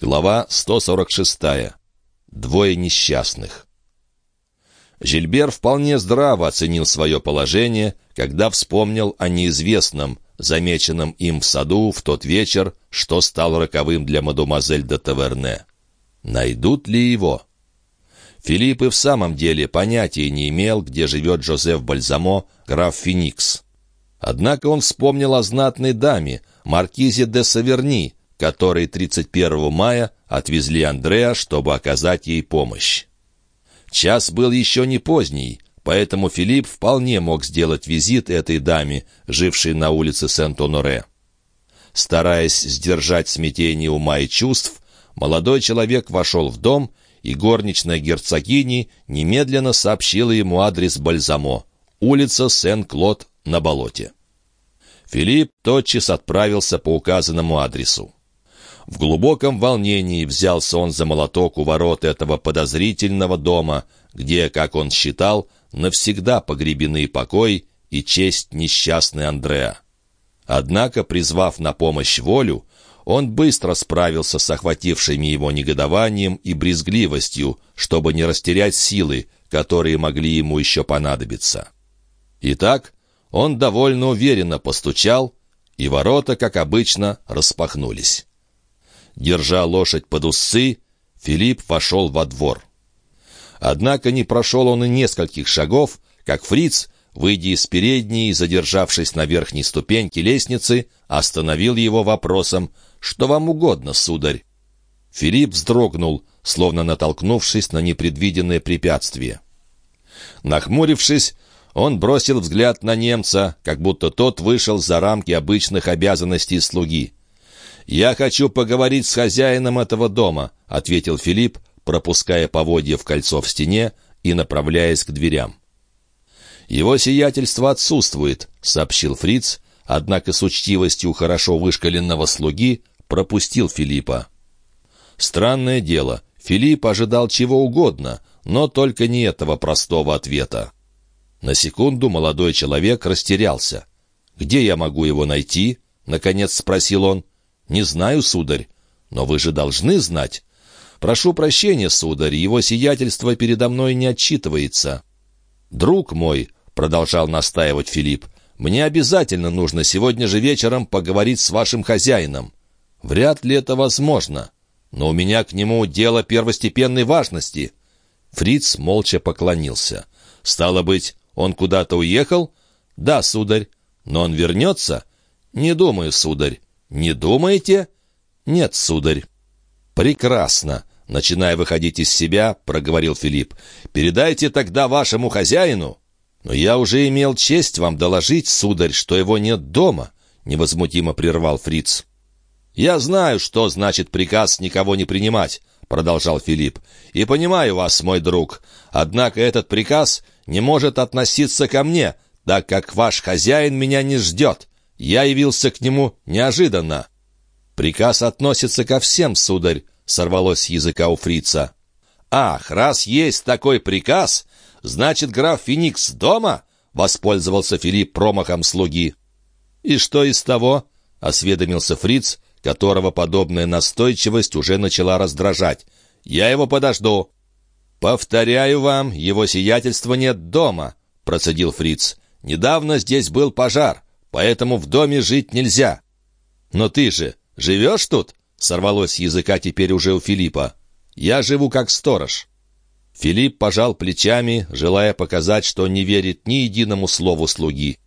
Глава 146. Двое несчастных. Жильбер вполне здраво оценил свое положение, когда вспомнил о неизвестном, замеченном им в саду в тот вечер, что стал роковым для мадемуазель де Таверне. Найдут ли его? Филипп и в самом деле понятия не имел, где живет Жозеф Бальзамо, граф Феникс. Однако он вспомнил о знатной даме, маркизе де Саверни, которые 31 мая отвезли Андреа, чтобы оказать ей помощь. Час был еще не поздний, поэтому Филипп вполне мог сделать визит этой даме, жившей на улице Сент-Оноре. Стараясь сдержать смятение ума и чувств, молодой человек вошел в дом, и горничная герцогини немедленно сообщила ему адрес Бальзамо, улица Сен-Клод на болоте. Филипп тотчас отправился по указанному адресу. В глубоком волнении взялся он за молоток у ворот этого подозрительного дома, где, как он считал, навсегда погребены покой и честь несчастный Андреа. Однако, призвав на помощь волю, он быстро справился с охватившими его негодованием и брезгливостью, чтобы не растерять силы, которые могли ему еще понадобиться. Итак, он довольно уверенно постучал, и ворота, как обычно, распахнулись. Держа лошадь под усы, Филипп вошел во двор. Однако не прошел он и нескольких шагов, как фриц, выйдя из передней и задержавшись на верхней ступеньке лестницы, остановил его вопросом «Что вам угодно, сударь?» Филипп вздрогнул, словно натолкнувшись на непредвиденное препятствие. Нахмурившись, он бросил взгляд на немца, как будто тот вышел за рамки обычных обязанностей слуги. «Я хочу поговорить с хозяином этого дома», — ответил Филипп, пропуская поводья в кольцо в стене и направляясь к дверям. «Его сиятельство отсутствует», — сообщил Фриц, однако с учтивостью хорошо вышкаленного слуги пропустил Филиппа. Странное дело, Филипп ожидал чего угодно, но только не этого простого ответа. На секунду молодой человек растерялся. «Где я могу его найти?» — наконец спросил он. «Не знаю, сударь, но вы же должны знать. Прошу прощения, сударь, его сиятельство передо мной не отчитывается». «Друг мой», — продолжал настаивать Филипп, «мне обязательно нужно сегодня же вечером поговорить с вашим хозяином. Вряд ли это возможно, но у меня к нему дело первостепенной важности». Фриц молча поклонился. «Стало быть, он куда-то уехал?» «Да, сударь. Но он вернется?» «Не думаю, сударь. «Не думаете?» «Нет, сударь». «Прекрасно!» Начиная выходить из себя, проговорил Филипп. «Передайте тогда вашему хозяину». «Но я уже имел честь вам доложить, сударь, что его нет дома», — невозмутимо прервал Фриц. «Я знаю, что значит приказ никого не принимать», — продолжал Филипп. «И понимаю вас, мой друг. Однако этот приказ не может относиться ко мне, так как ваш хозяин меня не ждет. Я явился к нему неожиданно. «Приказ относится ко всем, сударь», — сорвалось с языка у фрица. «Ах, раз есть такой приказ, значит, граф Феникс дома?» — воспользовался Филипп промахом слуги. «И что из того?» — осведомился фриц, которого подобная настойчивость уже начала раздражать. «Я его подожду». «Повторяю вам, его сиятельства нет дома», — процедил фриц. «Недавно здесь был пожар поэтому в доме жить нельзя». «Но ты же живешь тут?» — сорвалось с языка теперь уже у Филиппа. «Я живу как сторож». Филипп пожал плечами, желая показать, что не верит ни единому слову слуги.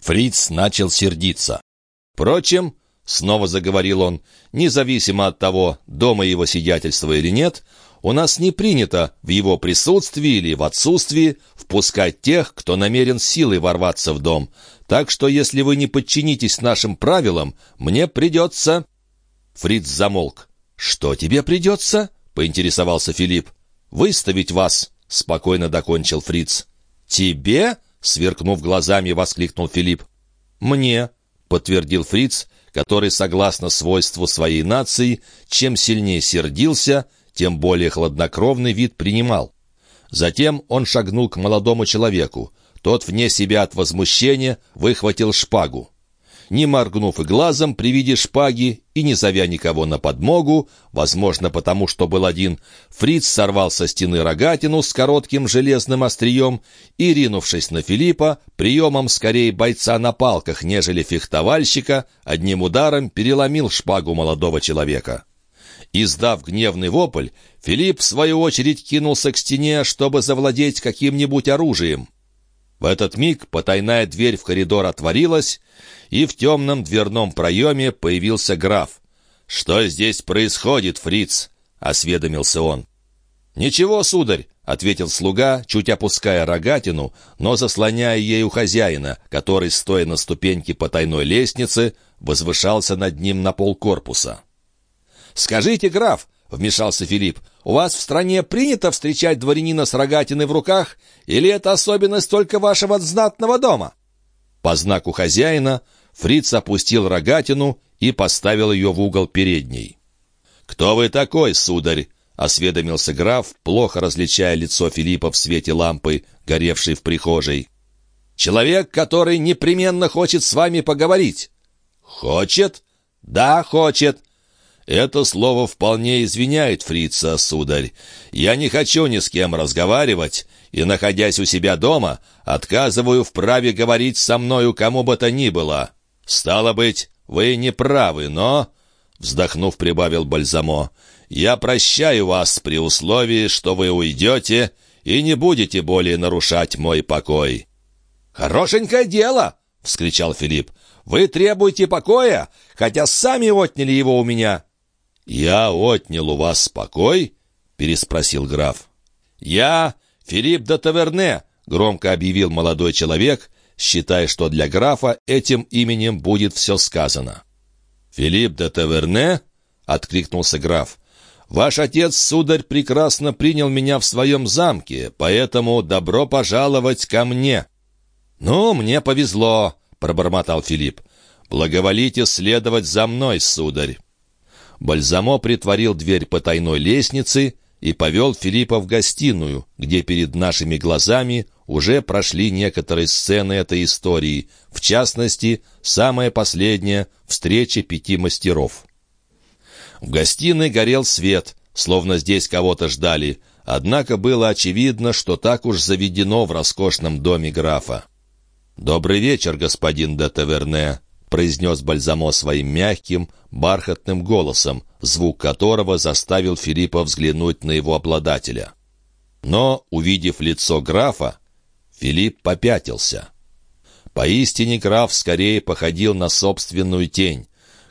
Фриц начал сердиться. «Впрочем, — снова заговорил он, — независимо от того, дома его сиятельства или нет, у нас не принято в его присутствии или в отсутствии впускать тех, кто намерен силой ворваться в дом. Так что, если вы не подчинитесь нашим правилам, мне придется...» Фриц замолк. «Что тебе придется?» — поинтересовался Филипп. «Выставить вас», — спокойно докончил Фриц. «Тебе?» — сверкнув глазами, воскликнул Филипп. «Мне», — подтвердил Фриц, который, согласно свойству своей нации, чем сильнее сердился, тем более хладнокровный вид принимал. Затем он шагнул к молодому человеку. Тот, вне себя от возмущения, выхватил шпагу. не моргнув и глазом при виде шпаги и не зовя никого на подмогу, возможно, потому что был один, Фриц сорвал со стены рогатину с коротким железным острием и, ринувшись на Филиппа, приемом скорее бойца на палках, нежели фехтовальщика, одним ударом переломил шпагу молодого человека. Издав гневный вопль, Филипп, в свою очередь, кинулся к стене, чтобы завладеть каким-нибудь оружием. В этот миг потайная дверь в коридор отворилась, и в темном дверном проеме появился граф. «Что здесь происходит, фриц?» — осведомился он. «Ничего, сударь», — ответил слуга, чуть опуская рогатину, но заслоняя ею хозяина, который, стоя на ступеньке потайной лестницы, возвышался над ним на полкорпуса. «Скажите, граф», — вмешался Филипп, — «у вас в стране принято встречать дворянина с рогатиной в руках, или это особенность только вашего знатного дома?» По знаку хозяина Фриц опустил рогатину и поставил ее в угол передней. «Кто вы такой, сударь?» — осведомился граф, плохо различая лицо Филиппа в свете лампы, горевшей в прихожей. «Человек, который непременно хочет с вами поговорить». «Хочет?» «Да, хочет. Это слово вполне извиняет фрица, сударь. Я не хочу ни с кем разговаривать, и, находясь у себя дома, отказываю в праве говорить со мною кому бы то ни было. Стало быть, вы не правы, но...» Вздохнув, прибавил Бальзамо. «Я прощаю вас при условии, что вы уйдете и не будете более нарушать мой покой». «Хорошенькое дело!» — вскричал Филипп. «Вы требуете покоя, хотя сами отняли его у меня». «Я отнял у вас спокой?» — переспросил граф. «Я Филипп де Таверне», — громко объявил молодой человек, считая, что для графа этим именем будет все сказано. «Филипп де Таверне?» — откликнулся граф. «Ваш отец, сударь, прекрасно принял меня в своем замке, поэтому добро пожаловать ко мне». «Ну, мне повезло», — пробормотал Филипп. «Благоволите следовать за мной, сударь». Бальзамо притворил дверь потайной лестницы и повел Филиппа в гостиную, где перед нашими глазами уже прошли некоторые сцены этой истории, в частности, самая последняя — встреча пяти мастеров. В гостиной горел свет, словно здесь кого-то ждали, однако было очевидно, что так уж заведено в роскошном доме графа. «Добрый вечер, господин де Таверне», — произнес Бальзамо своим мягким, бархатным голосом, звук которого заставил Филиппа взглянуть на его обладателя. Но, увидев лицо графа, Филипп попятился. Поистине граф скорее походил на собственную тень.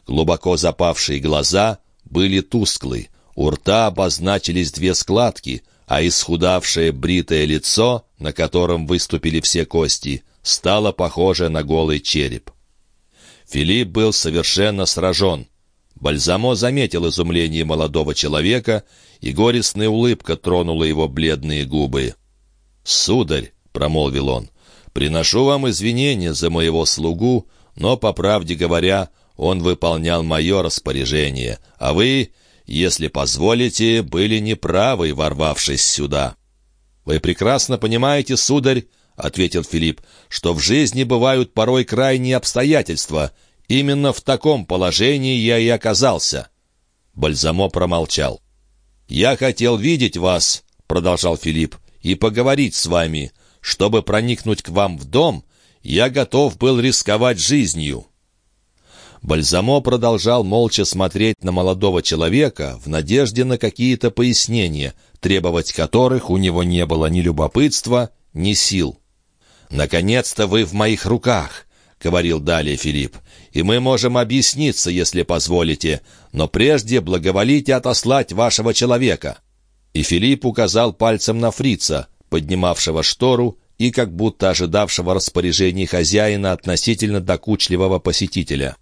Глубоко запавшие глаза были тусклы, у рта обозначились две складки, а исхудавшее бритое лицо, на котором выступили все кости, стало похоже на голый череп. Филипп был совершенно сражен. Бальзамо заметил изумление молодого человека, и горестная улыбка тронула его бледные губы. «Сударь», — промолвил он, — «приношу вам извинения за моего слугу, но, по правде говоря, он выполнял мое распоряжение, а вы, если позволите, были неправы, ворвавшись сюда». «Вы прекрасно понимаете, сударь, — ответил Филипп, — что в жизни бывают порой крайние обстоятельства. Именно в таком положении я и оказался». Бальзамо промолчал. «Я хотел видеть вас», — продолжал Филипп, — «и поговорить с вами. Чтобы проникнуть к вам в дом, я готов был рисковать жизнью». Бальзамо продолжал молча смотреть на молодого человека в надежде на какие-то пояснения, требовать которых у него не было ни любопытства, ни сил. «Наконец-то вы в моих руках», — говорил далее Филипп, «и мы можем объясниться, если позволите, но прежде благоволите отослать вашего человека». И Филипп указал пальцем на фрица, поднимавшего штору и как будто ожидавшего распоряжений хозяина относительно докучливого посетителя.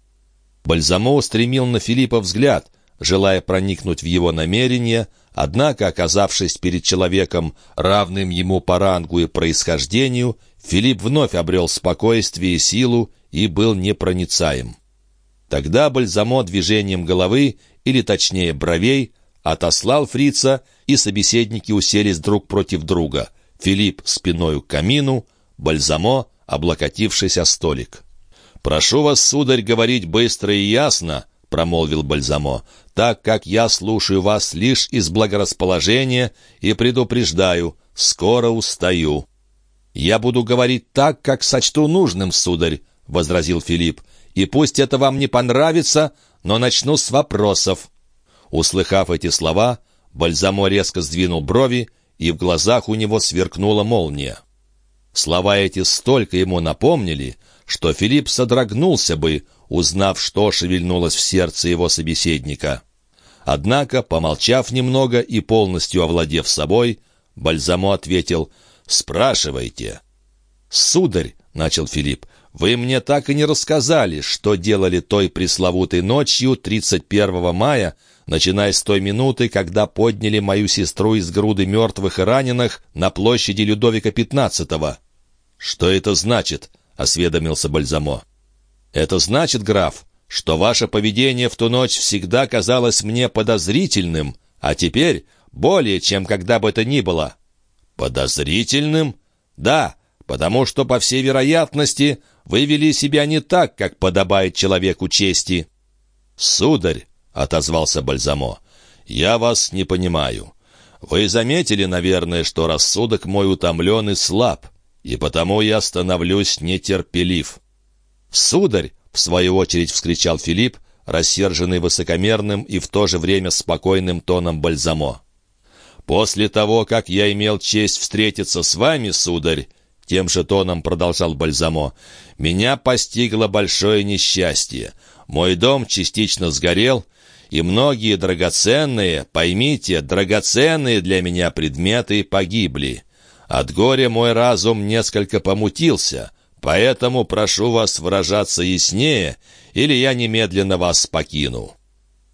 Бальзамо устремил на Филиппа взгляд, желая проникнуть в его намерения, однако, оказавшись перед человеком, равным ему по рангу и происхождению, Филипп вновь обрел спокойствие и силу и был непроницаем. Тогда Бальзамо движением головы, или точнее бровей, отослал фрица, и собеседники уселись друг против друга. Филипп спиной к камину, Бальзамо, облокотившись о столик. «Прошу вас, сударь, говорить быстро и ясно», — промолвил Бальзамо, «так как я слушаю вас лишь из благорасположения и предупреждаю, скоро устаю». «Я буду говорить так, как сочту нужным, сударь», — возразил Филипп, «и пусть это вам не понравится, но начну с вопросов». Услыхав эти слова, Бальзамо резко сдвинул брови, и в глазах у него сверкнула молния. Слова эти столько ему напомнили, что Филипп содрогнулся бы, узнав, что шевельнулось в сердце его собеседника. Однако, помолчав немного и полностью овладев собой, Бальзамо ответил «Спрашивайте». «Сударь», — начал Филипп, — «вы мне так и не рассказали, что делали той пресловутой ночью 31 мая, начиная с той минуты, когда подняли мою сестру из груды мертвых и раненых на площади Людовика XV». «Что это значит?» — осведомился Бальзамо. «Это значит, граф, что ваше поведение в ту ночь всегда казалось мне подозрительным, а теперь более, чем когда бы это ни было». «Подозрительным?» «Да, потому что, по всей вероятности, вы вели себя не так, как подобает человеку чести». «Сударь», — отозвался Бальзамо, — «я вас не понимаю. Вы заметили, наверное, что рассудок мой утомлен и слаб, и потому я становлюсь нетерпелив». «Сударь!» — в свою очередь вскричал Филипп, рассерженный высокомерным и в то же время спокойным тоном Бальзамо. «После того, как я имел честь встретиться с вами, сударь, тем же тоном продолжал Бальзамо, «меня постигло большое несчастье. Мой дом частично сгорел, и многие драгоценные, поймите, драгоценные для меня предметы погибли. От горя мой разум несколько помутился, Поэтому прошу вас выражаться яснее, или я немедленно вас покину».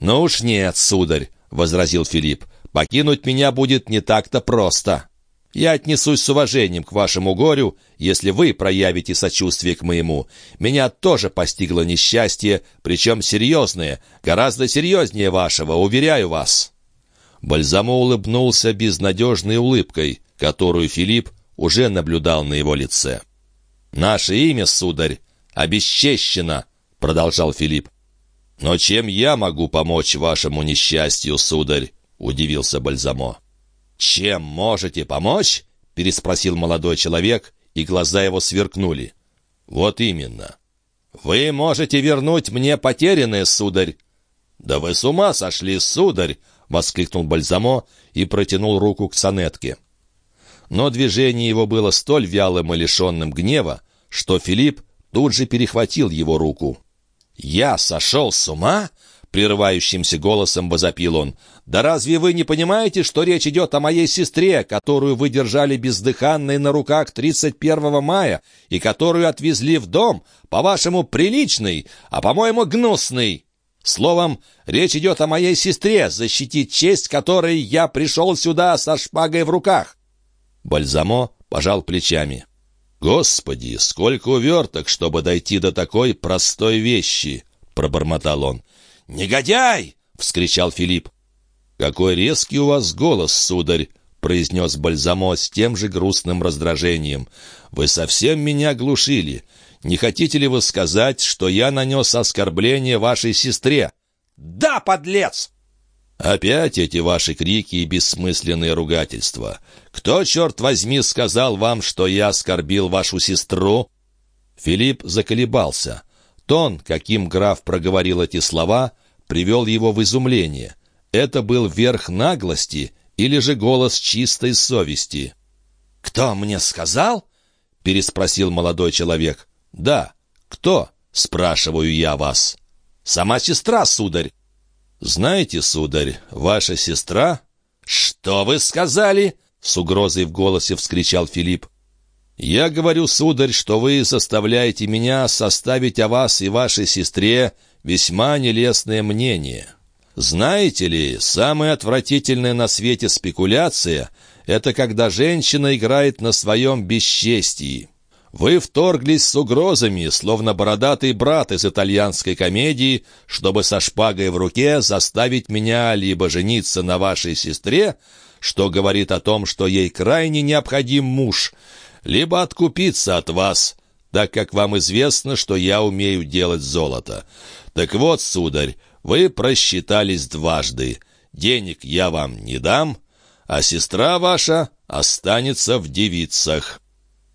«Ну уж нет, сударь», — возразил Филипп, — «покинуть меня будет не так-то просто. Я отнесусь с уважением к вашему горю, если вы проявите сочувствие к моему. Меня тоже постигло несчастье, причем серьезное, гораздо серьезнее вашего, уверяю вас». Бальзамо улыбнулся безнадежной улыбкой, которую Филипп уже наблюдал на его лице. «Наше имя, сударь, обесчещено», — продолжал Филипп. «Но чем я могу помочь вашему несчастью, сударь?» — удивился Бальзамо. «Чем можете помочь?» — переспросил молодой человек, и глаза его сверкнули. «Вот именно. Вы можете вернуть мне потерянное, сударь». «Да вы с ума сошли, сударь!» — воскликнул Бальзамо и протянул руку к сонетке но движение его было столь вялым и лишенным гнева, что Филипп тут же перехватил его руку. «Я сошел с ума?» — прерывающимся голосом возопил он. «Да разве вы не понимаете, что речь идет о моей сестре, которую вы держали бездыханной на руках 31 мая и которую отвезли в дом, по-вашему, приличный, а, по-моему, гнусный?» Словом, речь идет о моей сестре, защитить честь которой я пришел сюда со шпагой в руках. Бальзамо пожал плечами. «Господи, сколько уверток, чтобы дойти до такой простой вещи!» — пробормотал он. «Негодяй!» — вскричал Филипп. «Какой резкий у вас голос, сударь!» — произнес Бальзамо с тем же грустным раздражением. «Вы совсем меня глушили. Не хотите ли вы сказать, что я нанес оскорбление вашей сестре?» «Да, подлец!» Опять эти ваши крики и бессмысленные ругательства. Кто, черт возьми, сказал вам, что я оскорбил вашу сестру?» Филипп заколебался. Тон, каким граф проговорил эти слова, привел его в изумление. Это был верх наглости или же голос чистой совести? «Кто мне сказал?» — переспросил молодой человек. «Да, кто?» — спрашиваю я вас. «Сама сестра, сударь». «Знаете, сударь, ваша сестра...» «Что вы сказали?» — с угрозой в голосе вскричал Филипп. «Я говорю, сударь, что вы заставляете меня составить о вас и вашей сестре весьма нелестное мнение. Знаете ли, самая отвратительная на свете спекуляция — это когда женщина играет на своем бесчестии. Вы вторглись с угрозами, словно бородатый брат из итальянской комедии, чтобы со шпагой в руке заставить меня либо жениться на вашей сестре, что говорит о том, что ей крайне необходим муж, либо откупиться от вас. так как вам известно, что я умею делать золото. Так вот, сударь, вы просчитались дважды. Денег я вам не дам, а сестра ваша останется в девицах».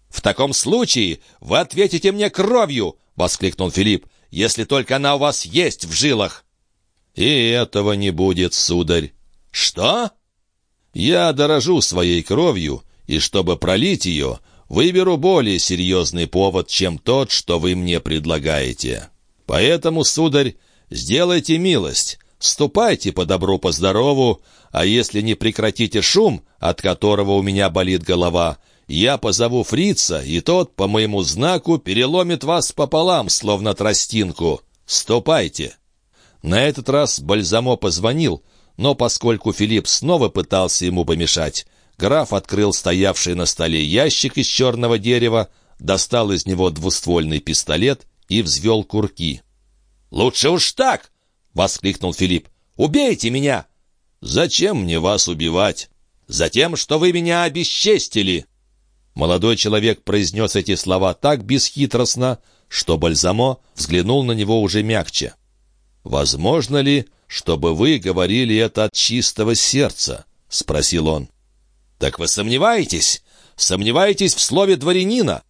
«В таком случае вы ответите мне кровью!» — воскликнул Филипп. «Если только она у вас есть в жилах!» «И этого не будет, сударь». «Что?» «Я дорожу своей кровью, и чтобы пролить ее, выберу более серьезный повод, чем тот, что вы мне предлагаете. Поэтому, сударь, сделайте милость, ступайте по добру, по здорову, а если не прекратите шум, от которого у меня болит голова, я позову фрица, и тот, по моему знаку, переломит вас пополам, словно тростинку. Ступайте!» На этот раз Бальзамо позвонил, но поскольку Филипп снова пытался ему помешать, граф открыл стоявший на столе ящик из черного дерева, достал из него двуствольный пистолет и взвел курки. «Лучше уж так!» — воскликнул Филипп. «Убейте меня!» «Зачем мне вас убивать?» «Затем, что вы меня обесчестили!» Молодой человек произнес эти слова так бесхитростно, что Бальзамо взглянул на него уже мягче. «Возможно ли, чтобы вы говорили это от чистого сердца?» — спросил он. «Так вы сомневаетесь? Сомневаетесь в слове дворянина?»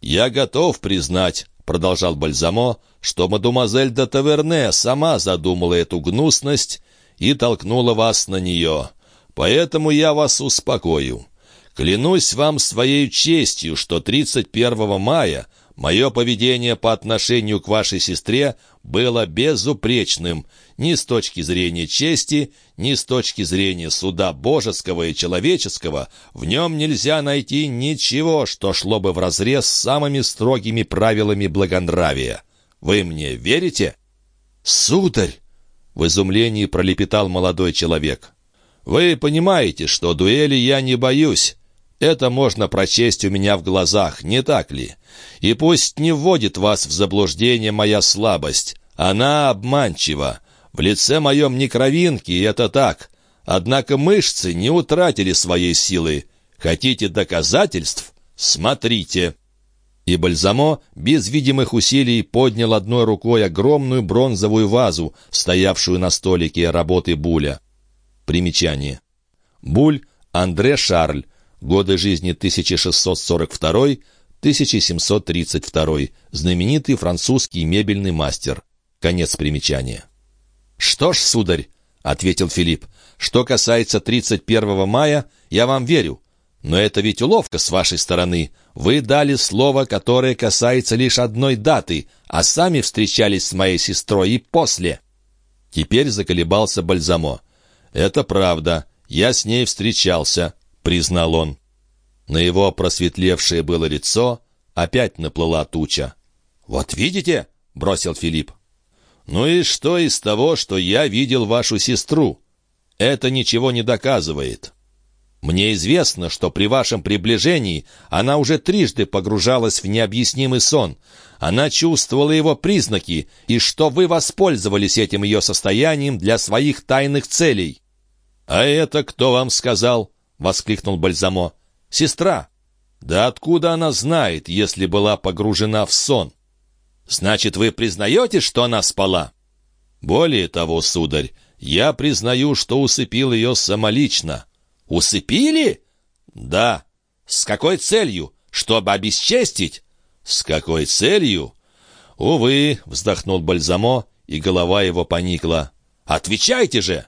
«Я готов признать», — продолжал Бальзамо, «что мадемуазель де Таверне сама задумала эту гнусность и толкнула вас на нее. Поэтому я вас успокою. Клянусь вам своей честью, что 31 мая мое поведение по отношению к вашей сестре было безупречным ни с точки зрения чести, ни с точки зрения суда божеского и человеческого. В нем нельзя найти ничего, что шло бы вразрез с самыми строгими правилами благонравия. Вы мне верите? Сударь! В изумлении пролепетал молодой человек. «Вы понимаете, что дуэли я не боюсь. Это можно прочесть у меня в глазах, не так ли? И пусть не вводит вас в заблуждение моя слабость. Она обманчива. В лице моем не кровинки, это так. Однако мышцы не утратили своей силы. Хотите доказательств? Смотрите». И Бальзамо без видимых усилий поднял одной рукой огромную бронзовую вазу, стоявшую на столике работы Буля. Примечание. Буль Андре Шарль, годы жизни 1642-1732, знаменитый французский мебельный мастер. Конец примечания. «Что ж, сударь», — ответил Филипп, — «что касается 31 мая, я вам верю. Но это ведь уловка с вашей стороны. Вы дали слово, которое касается лишь одной даты, а сами встречались с моей сестрой и после». Теперь заколебался Бальзамо. «Это правда. Я с ней встречался», — признал он. На его просветлевшее было лицо опять наплыла туча. «Вот видите?» — бросил Филипп. «Ну и что из того, что я видел вашу сестру? Это ничего не доказывает». Мне известно, что при вашем приближении она уже трижды погружалась в необъяснимый сон. Она чувствовала его признаки, и что вы воспользовались этим ее состоянием для своих тайных целей». «А это кто вам сказал?» — воскликнул Бальзамо. «Сестра». «Да откуда она знает, если была погружена в сон?» «Значит, вы признаете, что она спала?» «Более того, сударь, я признаю, что усыпил ее самолично». «Усыпили?» «Да». «С какой целью? Чтобы обесчестить?» «С какой целью?» «Увы», — вздохнул Бальзамо, и голова его поникла. «Отвечайте же!»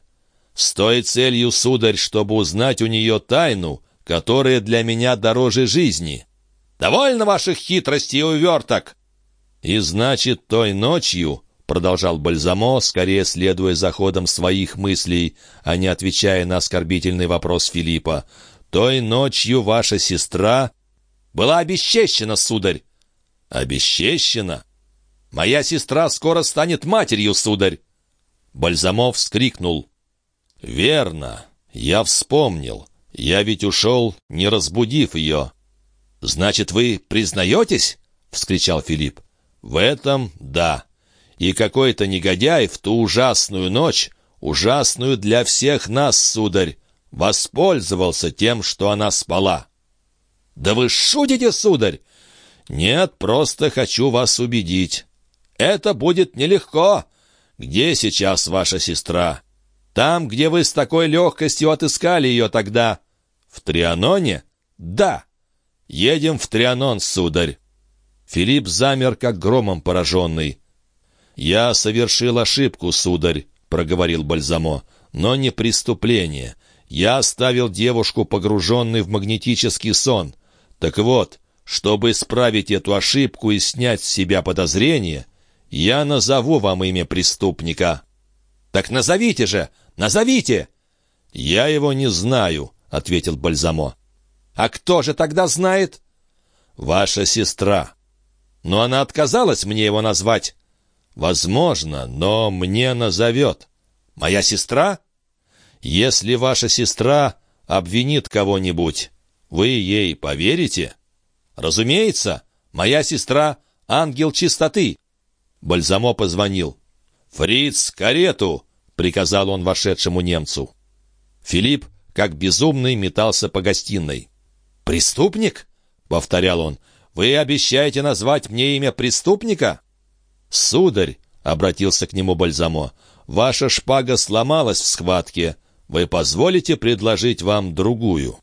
«С той целью, сударь, чтобы узнать у нее тайну, которая для меня дороже жизни». «Довольно ваших хитростей и уверток!» «И значит, той ночью, продолжал Бальзамо, скорее следуя за ходом своих мыслей, а не отвечая на оскорбительный вопрос Филиппа. «Той ночью ваша сестра...» «Была обесчещена, сударь!» «Обесчещена?» «Моя сестра скоро станет матерью, сударь!» Бальзамов вскрикнул. «Верно, я вспомнил. Я ведь ушел, не разбудив ее». «Значит, вы признаетесь?» — вскричал Филипп. «В этом — да». И какой-то негодяй в ту ужасную ночь, ужасную для всех нас, сударь, воспользовался тем, что она спала. «Да вы шутите, сударь!» «Нет, просто хочу вас убедить. Это будет нелегко. Где сейчас ваша сестра? Там, где вы с такой легкостью отыскали ее тогда. В Трианоне? Да. Едем в Трианон, сударь». Филипп замер, как громом пораженный. «Я совершил ошибку, сударь», — проговорил Бальзамо, — «но не преступление. Я оставил девушку, погруженной в магнетический сон. Так вот, чтобы исправить эту ошибку и снять с себя подозрение, я назову вам имя преступника». «Так назовите же! Назовите!» «Я его не знаю», — ответил Бальзамо. «А кто же тогда знает?» «Ваша сестра». «Но она отказалась мне его назвать». «Возможно, но мне назовет». «Моя сестра?» «Если ваша сестра обвинит кого-нибудь, вы ей поверите?» «Разумеется, моя сестра — ангел чистоты». Бальзамо позвонил. «Фриц, карету!» — приказал он вошедшему немцу. Филипп, как безумный, метался по гостиной. «Преступник?» — повторял он. «Вы обещаете назвать мне имя преступника?» «Сударь», — обратился к нему Бальзамо, — «ваша шпага сломалась в схватке. Вы позволите предложить вам другую?»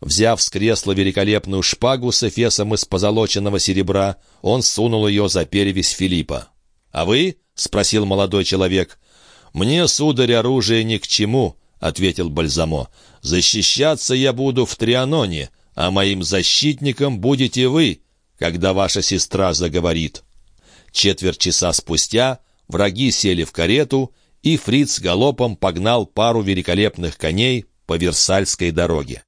Взяв с кресла великолепную шпагу с эфесом из позолоченного серебра, он сунул ее за перевязь Филиппа. «А вы?» — спросил молодой человек. «Мне, сударь, оружие ни к чему», — ответил Бальзамо. «Защищаться я буду в Трианоне, а моим защитником будете вы, когда ваша сестра заговорит». Четверть часа спустя враги сели в карету, и Фриц галопом погнал пару великолепных коней по Версальской дороге.